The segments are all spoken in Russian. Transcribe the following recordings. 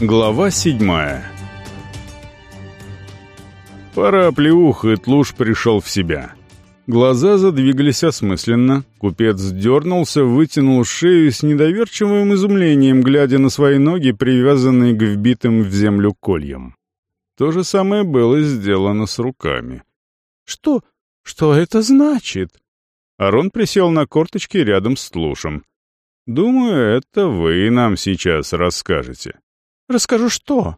Глава седьмая Пара оплеух, и Тлуш пришел в себя. Глаза задвигались осмысленно, купец дернулся, вытянул шею с недоверчивым изумлением, глядя на свои ноги, привязанные к вбитым в землю кольям. То же самое было сделано с руками. «Что? Что это значит?» Арон присел на корточки рядом с Тлушем. «Думаю, это вы нам сейчас расскажете». «Расскажу что?»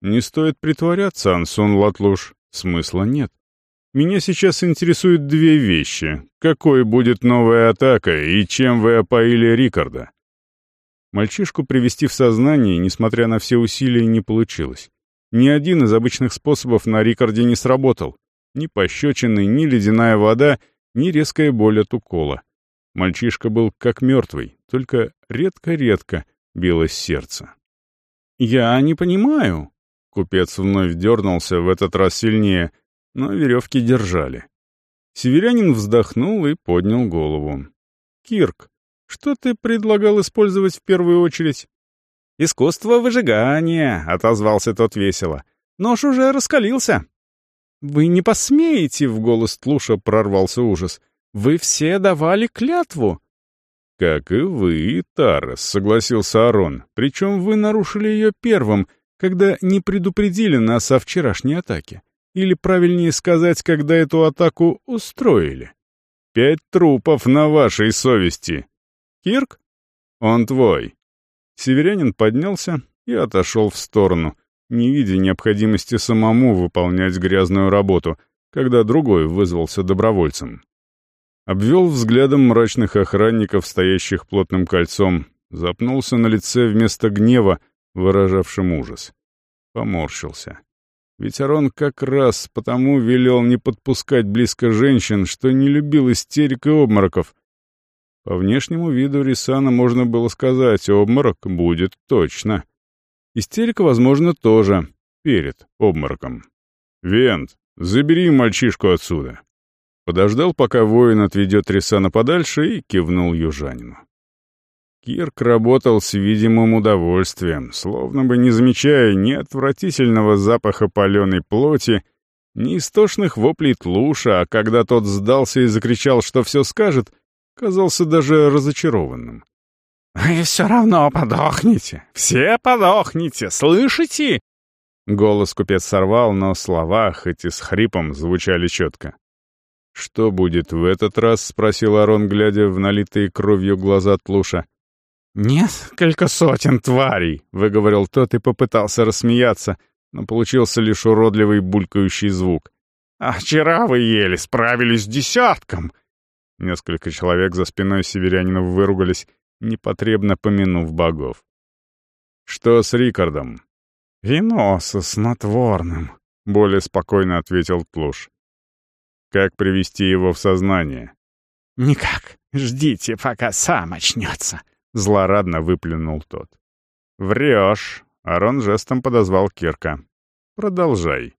«Не стоит притворяться, Ансун Латлуш. Смысла нет. Меня сейчас интересуют две вещи. Какой будет новая атака и чем вы опоили Рикарда?» Мальчишку привести в сознание, несмотря на все усилия, не получилось. Ни один из обычных способов на Рикарде не сработал. Ни пощечины, ни ледяная вода, ни резкая боль от укола. Мальчишка был как мертвый, только редко-редко билось сердце. «Я не понимаю». Купец вновь дернулся, в этот раз сильнее, но веревки держали. Северянин вздохнул и поднял голову. «Кирк, что ты предлагал использовать в первую очередь?» «Искусство выжигания», — отозвался тот весело. «Нож уже раскалился». «Вы не посмеете!» — в голос Тлуша прорвался ужас. Вы все давали клятву». «Как и вы, Тарас», — согласился Арон. «Причем вы нарушили ее первым, когда не предупредили нас о вчерашней атаке. Или, правильнее сказать, когда эту атаку устроили. Пять трупов на вашей совести. Кирк? Он твой». Северянин поднялся и отошел в сторону, не видя необходимости самому выполнять грязную работу, когда другой вызвался добровольцем. Обвел взглядом мрачных охранников, стоящих плотным кольцом, запнулся на лице вместо гнева, выражавшим ужас. Поморщился. Ведь Арон как раз потому велел не подпускать близко женщин, что не любил истерик и обмороков. По внешнему виду Рисана можно было сказать, обморок будет точно. Истерика, возможно, тоже, перед обмороком. «Вент, забери мальчишку отсюда!» Подождал, пока воин отведет Рисана подальше, и кивнул южанину. Кирк работал с видимым удовольствием, словно бы не замечая ни отвратительного запаха паленой плоти, ни истошных воплей тлуша, а когда тот сдался и закричал, что все скажет, казался даже разочарованным. «Вы все равно подохнете! Все подохнете! Слышите?» Голос купец сорвал, но слова, хоть и с хрипом, звучали четко. «Что будет в этот раз?» — спросил Арон, глядя в налитые кровью глаза Тлуша. «Несколько сотен тварей», — выговорил тот и попытался рассмеяться, но получился лишь уродливый булькающий звук. «А вчера вы еле справились с десятком!» Несколько человек за спиной северянина выругались, непотребно помянув богов. «Что с Рикардом?» «Вино со снотворным», — более спокойно ответил Тлуш. Как привести его в сознание? «Никак. Ждите, пока сам очнется», — злорадно выплюнул тот. «Врешь», — Арон жестом подозвал Кирка. «Продолжай».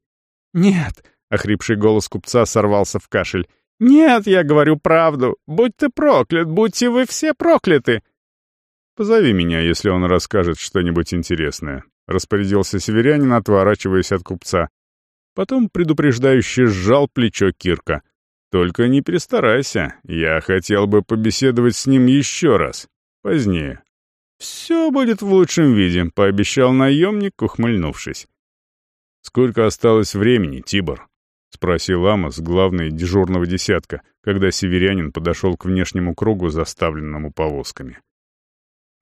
«Нет», — охрипший голос купца сорвался в кашель. «Нет, я говорю правду. Будь ты проклят, будьте вы все прокляты!» «Позови меня, если он расскажет что-нибудь интересное», — распорядился северянин, отворачиваясь от купца. Потом предупреждающе сжал плечо Кирка. «Только не перестарайся, я хотел бы побеседовать с ним еще раз. Позднее». «Все будет в лучшем виде», — пообещал наемник, ухмыльнувшись. «Сколько осталось времени, Тибор?» — спросил Амос, главный дежурного десятка, когда северянин подошел к внешнему кругу, заставленному повозками.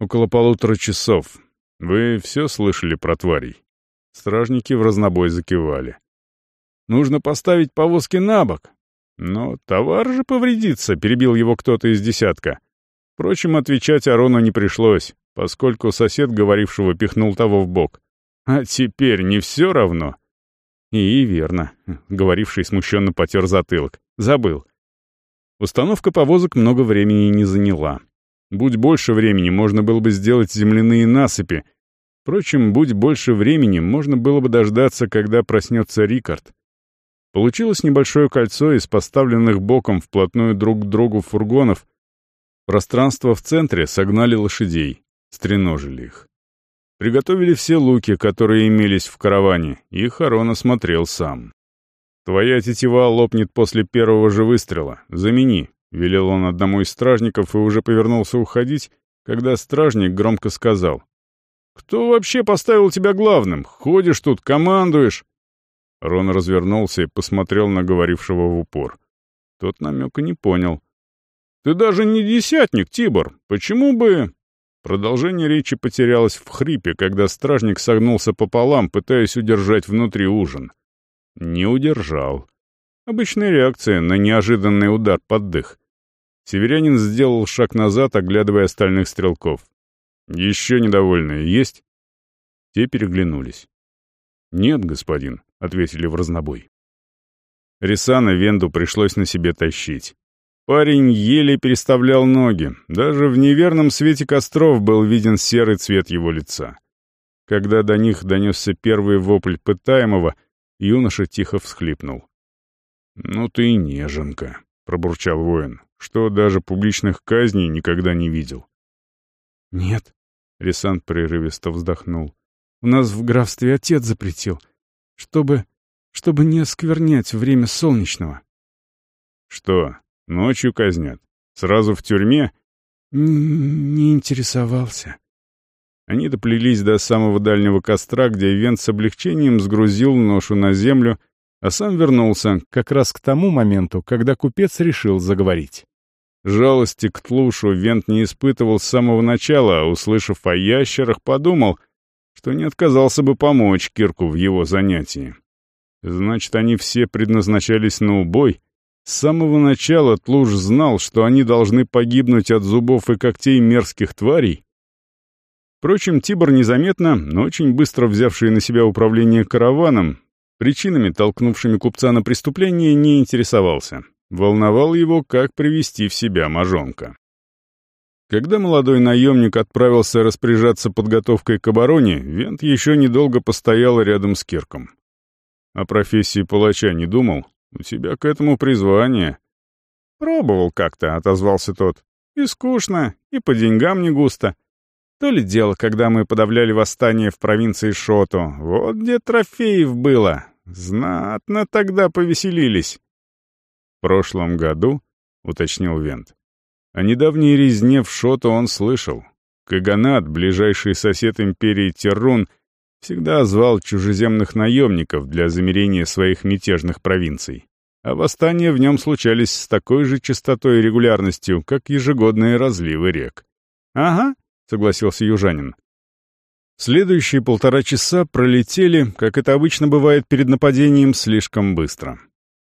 «Около полутора часов. Вы все слышали про тварей?» Стражники в разнобой закивали. Нужно поставить повозки на бок. Но товар же повредится, перебил его кто-то из десятка. Впрочем, отвечать Арону не пришлось, поскольку сосед говорившего пихнул того в бок. А теперь не все равно? И верно. Говоривший смущенно потер затылок. Забыл. Установка повозок много времени не заняла. Будь больше времени, можно было бы сделать земляные насыпи. Впрочем, будь больше времени, можно было бы дождаться, когда проснется Рикард. Получилось небольшое кольцо из поставленных боком вплотную друг к другу фургонов. Пространство в центре согнали лошадей, стреножили их. Приготовили все луки, которые имелись в караване, и Харон осмотрел сам. «Твоя тетива лопнет после первого же выстрела. Замени», — велел он одному из стражников и уже повернулся уходить, когда стражник громко сказал. «Кто вообще поставил тебя главным? Ходишь тут, командуешь!» Рон развернулся и посмотрел на говорившего в упор. Тот намека не понял. «Ты даже не десятник, Тибор. Почему бы...» Продолжение речи потерялось в хрипе, когда стражник согнулся пополам, пытаясь удержать внутри ужин. Не удержал. Обычная реакция на неожиданный удар под дых. Северянин сделал шаг назад, оглядывая остальных стрелков. «Еще недовольные есть?» Те переглянулись. «Нет, господин», — ответили в разнобой. Рисана Венду пришлось на себе тащить. Парень еле переставлял ноги. Даже в неверном свете костров был виден серый цвет его лица. Когда до них донесся первый вопль пытаемого, юноша тихо всхлипнул. «Ну ты и неженка», — пробурчал воин, что даже публичных казней никогда не видел. «Нет», — Ресант прерывисто вздохнул, — «у нас в графстве отец запретил, чтобы... чтобы не осквернять время солнечного». «Что, Ночью казнят. Сразу в тюрьме? Не интересовался. Они доплелись до самого дальнего костра, где Вент с облегчением сгрузил ношу на землю, а сам вернулся как раз к тому моменту, когда купец решил заговорить. Жалости к Тлушу Вент не испытывал с самого начала, а, услышав о ящерах, подумал, что не отказался бы помочь Кирку в его занятии. Значит, они все предназначались на убой, с самого начала Тлуш знал, что они должны погибнуть от зубов и когтей мерзких тварей. Впрочем, Тибор незаметно, но очень быстро взявший на себя управление караваном, причинами, толкнувшими купца на преступление, не интересовался. Волновал его, как привести в себя мажонка. Когда молодой наемник отправился распоряжаться подготовкой к обороне, Вент еще недолго постоял рядом с Кирком. О профессии палача не думал, у тебя к этому призвание». «Пробовал как-то», — отозвался тот. «И скучно, и по деньгам не густо. То ли дело, когда мы подавляли восстание в провинции Шоту. Вот где трофеев было. Знатно тогда повеселились». «В прошлом году», — уточнил Вент. О недавней резне в Шоту он слышал. Каганат, ближайший сосед империи Террун, всегда звал чужеземных наемников для замерения своих мятежных провинций. А восстания в нем случались с такой же частотой и регулярностью, как ежегодные разливы рек. «Ага», — согласился южанин. Следующие полтора часа пролетели, как это обычно бывает перед нападением, слишком быстро.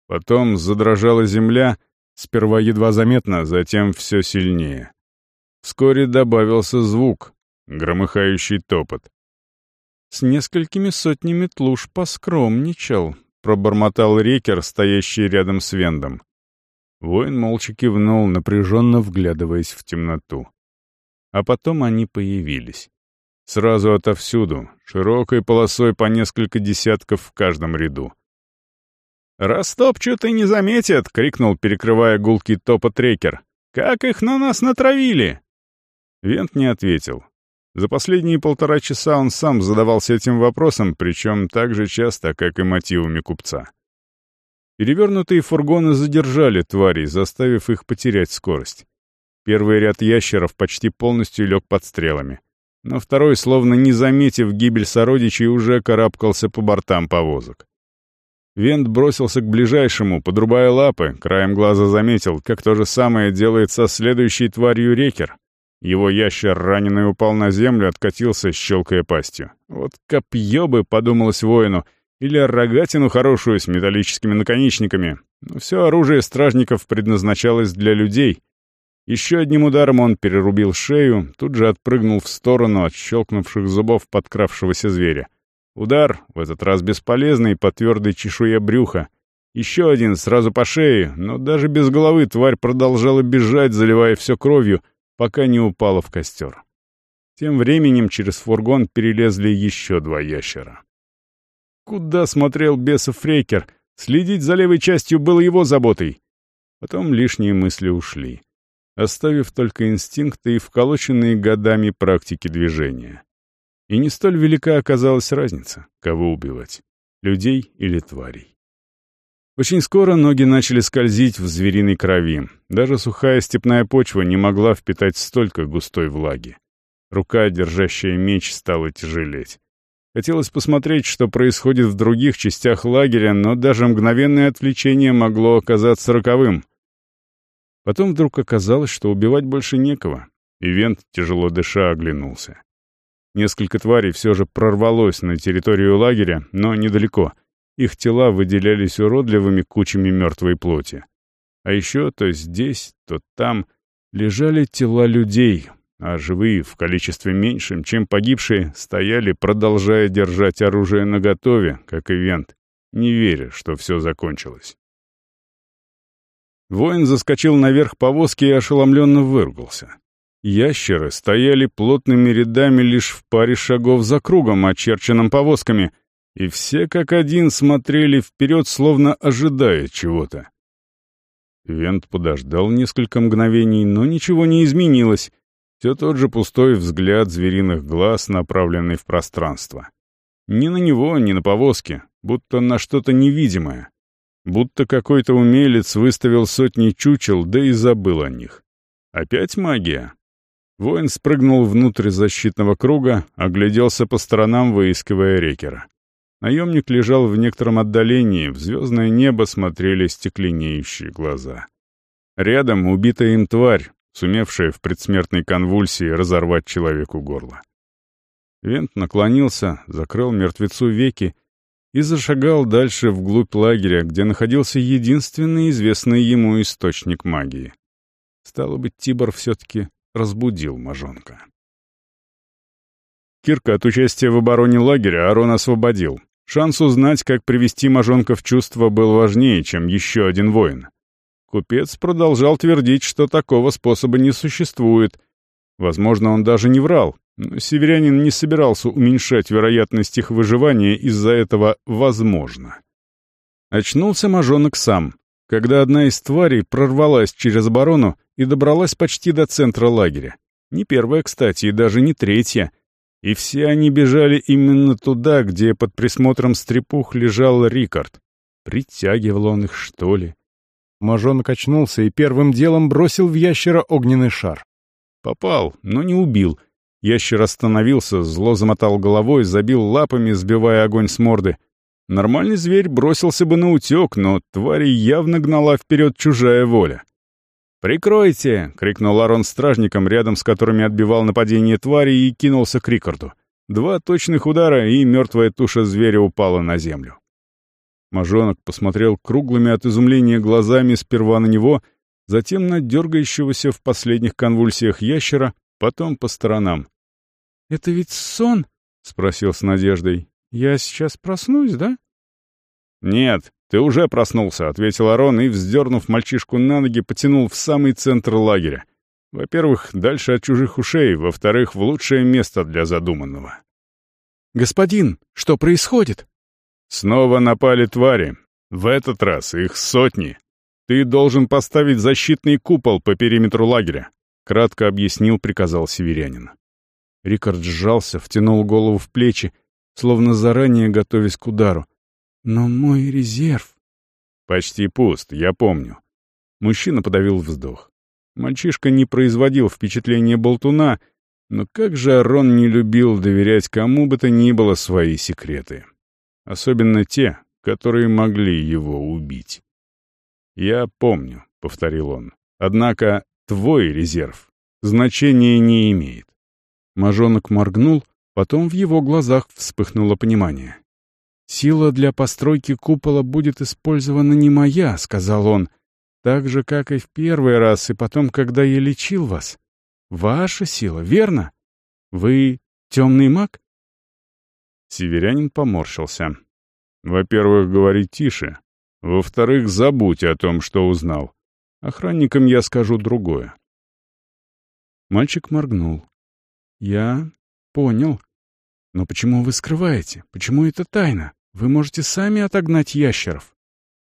Потом задрожала земля, сперва едва заметно, затем все сильнее. Вскоре добавился звук, громыхающий топот. «С несколькими сотнями тлуш поскромничал», — пробормотал рекер, стоящий рядом с Вендом. Воин молча кивнул, напряженно вглядываясь в темноту. А потом они появились. Сразу отовсюду, широкой полосой по несколько десятков в каждом ряду. «Растопчут и не заметят!» — крикнул, перекрывая гулкий топот рекер. «Как их на нас натравили!» Вент не ответил. За последние полтора часа он сам задавался этим вопросом, причем так же часто, как и мотивами купца. Перевернутые фургоны задержали тварей, заставив их потерять скорость. Первый ряд ящеров почти полностью лег под стрелами. Но второй, словно не заметив гибель сородичей, уже карабкался по бортам повозок. Вент бросился к ближайшему, подрубая лапы, краем глаза заметил, как то же самое делает со следующей тварью рекер, его ящер раненый упал на землю, откатился, щелкая пастью. Вот копье бы, подумалось воину, или рогатину хорошую с металлическими наконечниками. Но все оружие стражников предназначалось для людей. Еще одним ударом он перерубил шею, тут же отпрыгнул в сторону от щелкнувших зубов подкравшегося зверя. Удар, в этот раз бесполезный, по твердой чешуе брюха. Еще один, сразу по шее, но даже без головы тварь продолжала бежать, заливая все кровью — пока не упала в костер. Тем временем через фургон перелезли еще два ящера. Куда смотрел бесов Фрейкер? Следить за левой частью было его заботой. Потом лишние мысли ушли, оставив только инстинкты и вколоченные годами практики движения. И не столь велика оказалась разница, кого убивать — людей или тварей. Очень скоро ноги начали скользить в звериной крови. Даже сухая степная почва не могла впитать столько густой влаги. Рука, держащая меч, стала тяжелеть. Хотелось посмотреть, что происходит в других частях лагеря, но даже мгновенное отвлечение могло оказаться роковым. Потом вдруг оказалось, что убивать больше некого, и Вент, тяжело дыша, оглянулся. Несколько тварей все же прорвалось на территорию лагеря, но недалеко — их тела выделялись уродливыми кучами мертвой плоти. А еще то здесь, то там лежали тела людей, а живые, в количестве меньшем, чем погибшие, стояли, продолжая держать оружие наготове, как ивент, не веря, что все закончилось. Воин заскочил наверх повозки и ошеломленно выругался. Ящеры стояли плотными рядами лишь в паре шагов за кругом, очерченным повозками — и все как один смотрели вперед, словно ожидая чего-то. Вент подождал несколько мгновений, но ничего не изменилось. Все тот же пустой взгляд звериных глаз, направленный в пространство. Ни на него, ни на повозке, будто на что-то невидимое. Будто какой-то умелец выставил сотни чучел, да и забыл о них. Опять магия? Воин спрыгнул внутрь защитного круга, огляделся по сторонам, выискивая рекера. Наемник лежал в некотором отдалении, в звездное небо смотрели стекленеющие глаза. Рядом убитая им тварь, сумевшая в предсмертной конвульсии разорвать человеку горло. Вент наклонился, закрыл мертвецу веки и зашагал дальше вглубь лагеря, где находился единственный известный ему источник магии. Стало быть, Тибор все-таки разбудил мажонка. Кирка от участия в обороне лагеря Арон освободил. Шанс узнать, как привести Мажонка в чувство, был важнее, чем еще один воин. Купец продолжал твердить, что такого способа не существует. Возможно, он даже не врал, но северянин не собирался уменьшать вероятность их выживания из-за этого «возможно». Очнулся Мажонок сам, когда одна из тварей прорвалась через оборону и добралась почти до центра лагеря. Не первая, кстати, и даже не третья — и все они бежали именно туда, где под присмотром стрепух лежал Рикард. Притягивал он их, что ли? Мажонок очнулся и первым делом бросил в ящера огненный шар. Попал, но не убил. Ящер остановился, зло замотал головой, забил лапами, сбивая огонь с морды. Нормальный зверь бросился бы на утек, но твари явно гнала вперед чужая воля. «Прикройте!» — крикнул Арон стражникам, рядом с которыми отбивал нападение твари, и кинулся к Рикарду. Два точных удара, и мертвая туша зверя упала на землю. Мажонок посмотрел круглыми от изумления глазами сперва на него, затем на дергающегося в последних конвульсиях ящера, потом по сторонам. «Это ведь сон?» — спросил с надеждой. «Я сейчас проснусь, да?» «Нет, ты уже проснулся», — ответил Арон и, вздернув мальчишку на ноги, потянул в самый центр лагеря. Во-первых, дальше от чужих ушей, во-вторых, в лучшее место для задуманного. «Господин, что происходит?» «Снова напали твари. В этот раз их сотни. Ты должен поставить защитный купол по периметру лагеря», — кратко объяснил, приказал северянин. Рикард сжался, втянул голову в плечи, словно заранее готовясь к удару. Но мой резерв... Почти пуст, я помню. Мужчина подавил вздох. Мальчишка не производил впечатления болтуна, но как же Арон не любил доверять кому бы то ни было свои секреты. Особенно те, которые могли его убить. «Я помню», — повторил он. «Однако твой резерв значения не имеет». Мажонок моргнул, потом в его глазах вспыхнуло понимание. «Сила для постройки купола будет использована не моя», — сказал он, «так же, как и в первый раз, и потом, когда я лечил вас. Ваша сила, верно? Вы темный маг?» Северянин поморщился. «Во-первых, говори тише. Во-вторых, забудь о том, что узнал. Охранникам я скажу другое». Мальчик моргнул. «Я понял. Но почему вы скрываете? Почему это тайна?» Вы можете сами отогнать ящеров».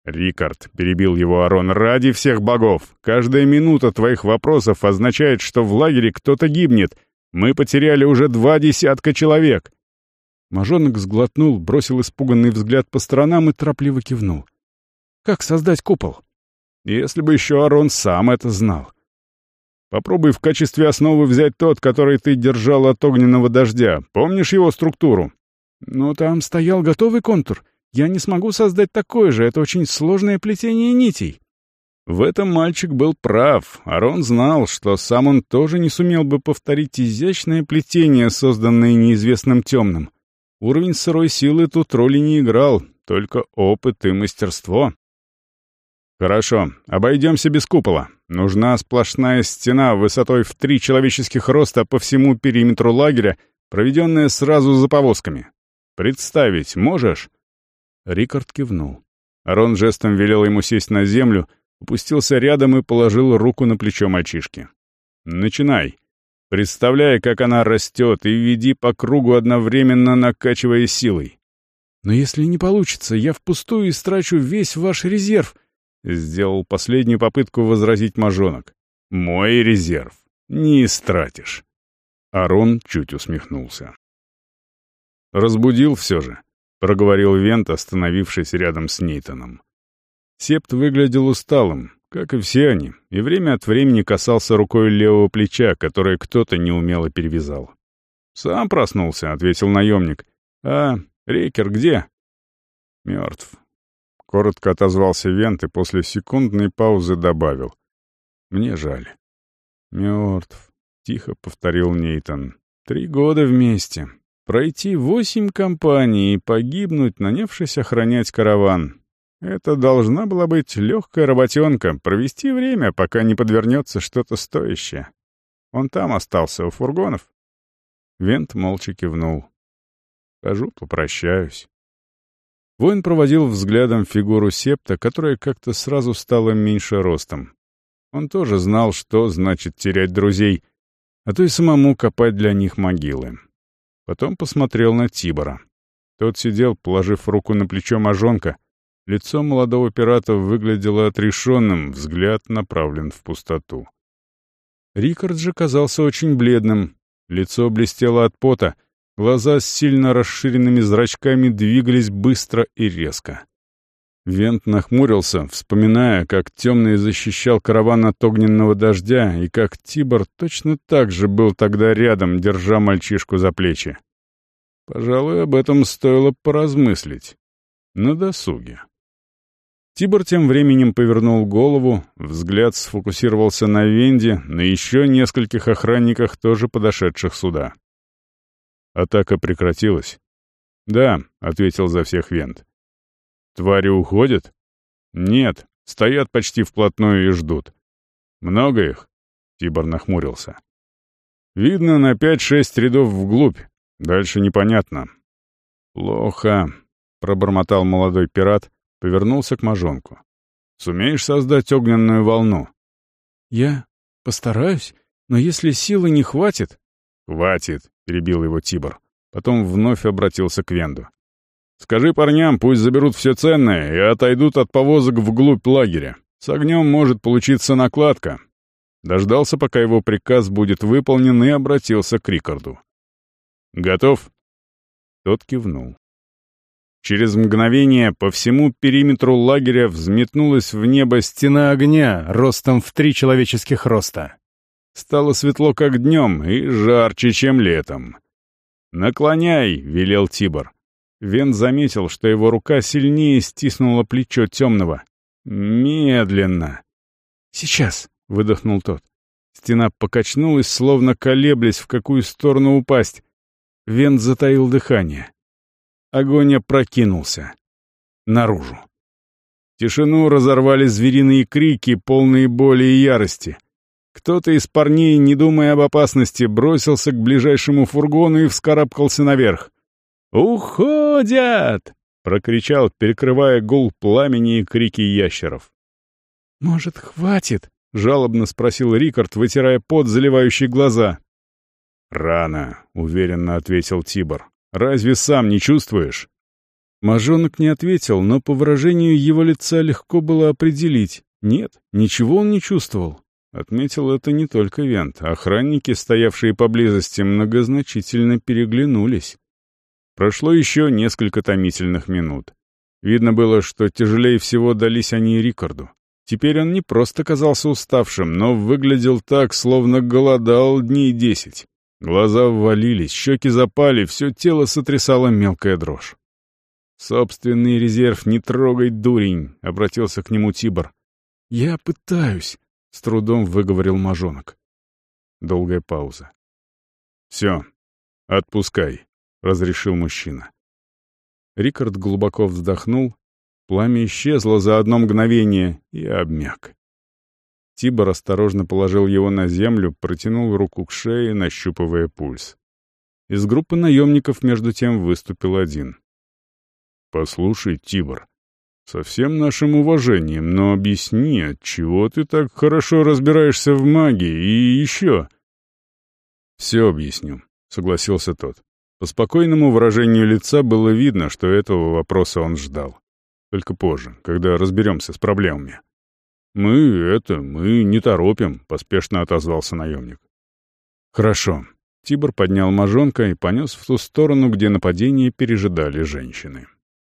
«Рикард», — перебил его Арон, — «ради всех богов! Каждая минута твоих вопросов означает, что в лагере кто-то гибнет. Мы потеряли уже два десятка человек!» Мажонок сглотнул, бросил испуганный взгляд по сторонам и торопливо кивнул. «Как создать купол?» «Если бы еще Арон сам это знал. Попробуй в качестве основы взять тот, который ты держал от огненного дождя. Помнишь его структуру?» «Ну, там стоял готовый контур. Я не смогу создать такой же, это очень сложное плетение нитей». В этом мальчик был прав. Арон знал, что сам он тоже не сумел бы повторить изящное плетение, созданное неизвестным темным. Уровень сырой силы тут роли не играл, только опыт и мастерство. «Хорошо, обойдемся без купола. Нужна сплошная стена высотой в три человеческих роста по всему периметру лагеря, проведенная сразу за повозками. Представить можешь?» Рикард кивнул. Арон жестом велел ему сесть на землю, опустился рядом и положил руку на плечо мальчишки. «Начинай. Представляй, как она растет, и веди по кругу, одновременно накачивая силой. «Но если не получится, я впустую истрачу весь ваш резерв», — сделал последнюю попытку возразить мажонок. «Мой резерв. Не истратишь». Арон чуть усмехнулся. «Разбудил все же», — проговорил Вент, остановившись рядом с Нейтаном. Септ выглядел усталым, как и все они, и время от времени касался рукой левого плеча, которое кто-то неумело перевязал. «Сам проснулся», — ответил наемник. «А, Рейкер где?» «Мертв». Коротко отозвался Вент и после секундной паузы добавил. «Мне жаль». «Мертв», — тихо повторил Нейтон. «Три года вместе. Пройти восемь компаний и погибнуть, нанявшись охранять караван. Это должна была быть легкая работенка, провести время, пока не подвернется что-то стоящее. Он там остался, у фургонов. Вент молча кивнул. Хожу, попрощаюсь. Воин проводил взглядом фигуру септа, которая как-то сразу стала меньше ростом. Он тоже знал, что значит терять друзей, а то и самому копать для них могилы. Потом посмотрел на Тибора. Тот сидел, положив руку на плечо мажонка, Лицо молодого пирата выглядело отрешенным, взгляд направлен в пустоту. Рикард же казался очень бледным. Лицо блестело от пота, глаза с сильно расширенными зрачками двигались быстро и резко. Вент нахмурился, вспоминая, как темный защищал караван от огненного дождя, и как Тибор точно так же был тогда рядом, держа мальчишку за плечи. Пожалуй, об этом стоило поразмыслить. На досуге. Тибор тем временем повернул голову, взгляд сфокусировался на Венде, на еще нескольких охранниках, тоже подошедших сюда. Атака прекратилась. «Да», — ответил за всех Вент. «Твари уходят?» «Нет, стоят почти вплотную и ждут». «Много их?» — Тибор нахмурился. «Видно на пять-шесть рядов вглубь. Дальше непонятно». «Плохо», — пробормотал молодой пират, Повернулся к мажонку. «Сумеешь создать огненную волну?» «Я постараюсь, но если силы не хватит...» «Хватит», — перебил его Тибор. Потом вновь обратился к Венду. «Скажи парням, пусть заберут все ценное и отойдут от повозок вглубь лагеря. С огнем может получиться накладка». Дождался, пока его приказ будет выполнен, и обратился к Рикарду. «Готов?» Тот кивнул. Через мгновение по всему периметру лагеря взметнулась в небо стена огня ростом в три человеческих роста. Стало светло, как днем, и жарче, чем летом. «Наклоняй!» — велел Тибор. Вен заметил, что его рука сильнее стиснула плечо темного. «Медленно!» «Сейчас!» — выдохнул тот. Стена покачнулась, словно колеблясь, в какую сторону упасть. Вен затаил дыхание. Огонь опрокинулся. Наружу. Тишину разорвали звериные крики, полные боли и ярости. Кто-то из парней, не думая об опасности, бросился к ближайшему фургону и вскарабкался наверх. «Уходят!» — прокричал, перекрывая гул пламени и крики ящеров. «Может, хватит?» — жалобно спросил Рикард, вытирая пот, заливающий глаза. «Рано», — уверенно ответил Тибор. Разве сам не чувствуешь?» Мажонок не ответил, но по выражению его лица легко было определить. Нет, ничего он не чувствовал. Отметил это не только Вент. Охранники, стоявшие поблизости, многозначительно переглянулись. Прошло еще несколько томительных минут. Видно было, что тяжелее всего дались они Рикарду. Теперь он не просто казался уставшим, но выглядел так, словно голодал дней десять. Глаза ввалились, щеки запали, все тело сотрясало мелкая дрожь. «Собственный резерв не трогай, дурень!» — обратился к нему Тибор. «Я пытаюсь», — с трудом выговорил мажонок. Долгая пауза. «Все, отпускай», — разрешил мужчина. Рикард глубоко вздохнул, пламя исчезло за одно мгновение и обмяк. Тибор осторожно положил его на землю, протянул руку к шее, нащупывая пульс. Из группы наемников между тем выступил один. «Послушай, Тибор, со всем нашим уважением, но объясни, отчего ты так хорошо разбираешься в магии и еще...» «Все объясню», — согласился тот. По спокойному выражению лица было видно, что этого вопроса он ждал. Только позже, когда разберемся с проблемами. «Мы это, мы не торопим», — поспешно отозвался наемник. «Хорошо». Тибор поднял мажонка и понес в ту сторону, где нападение пережидали женщины.